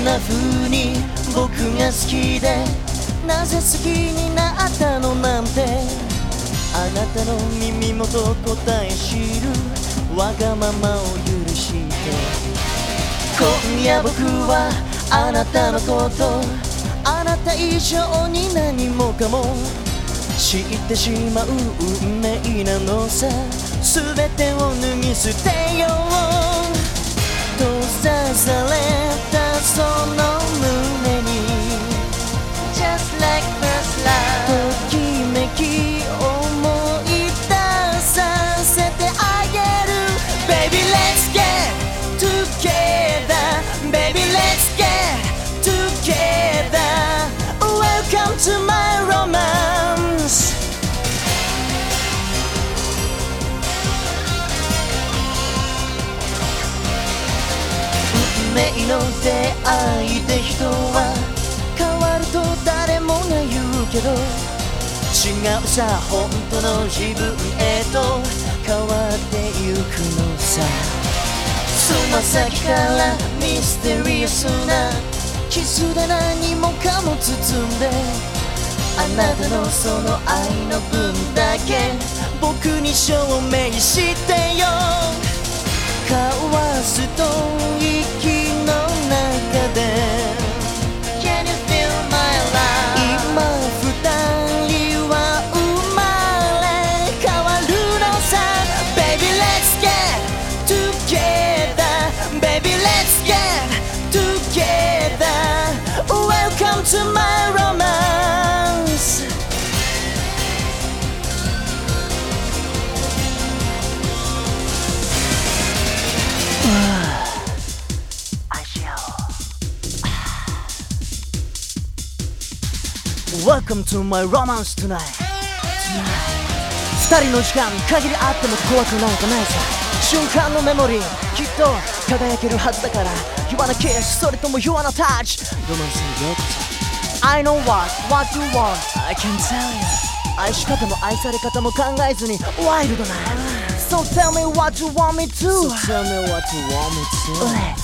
んな風に僕が好きでなぜ好きになったのなんて。あなたの耳元答え知るわがままを許して。今夜僕はあなたのことあなた以上に何もかも。知ってしまう運命なのさ。全てを脱ぎ捨てよう。運命の出会いで人は変わると誰もが言うけど違うさ本当の自分へと変わってゆくのさ。つま先からミステリアスなキスで何もかも包んであなたのその愛の分だけ僕に証明して get together, baby. Let's get together. Welcome to my romance. Welcome to my romance tonight. 二人の時間限りあっても怖くなんかないさ。瞬間のメモリーきっと輝けるはずだから。言わなきゃそれとも言わなタッチ我慢するよこそ I know what, what you want, 愛し方も愛され方も考えずにワイルドな So tell me what you want me to. So tell me what you want me to.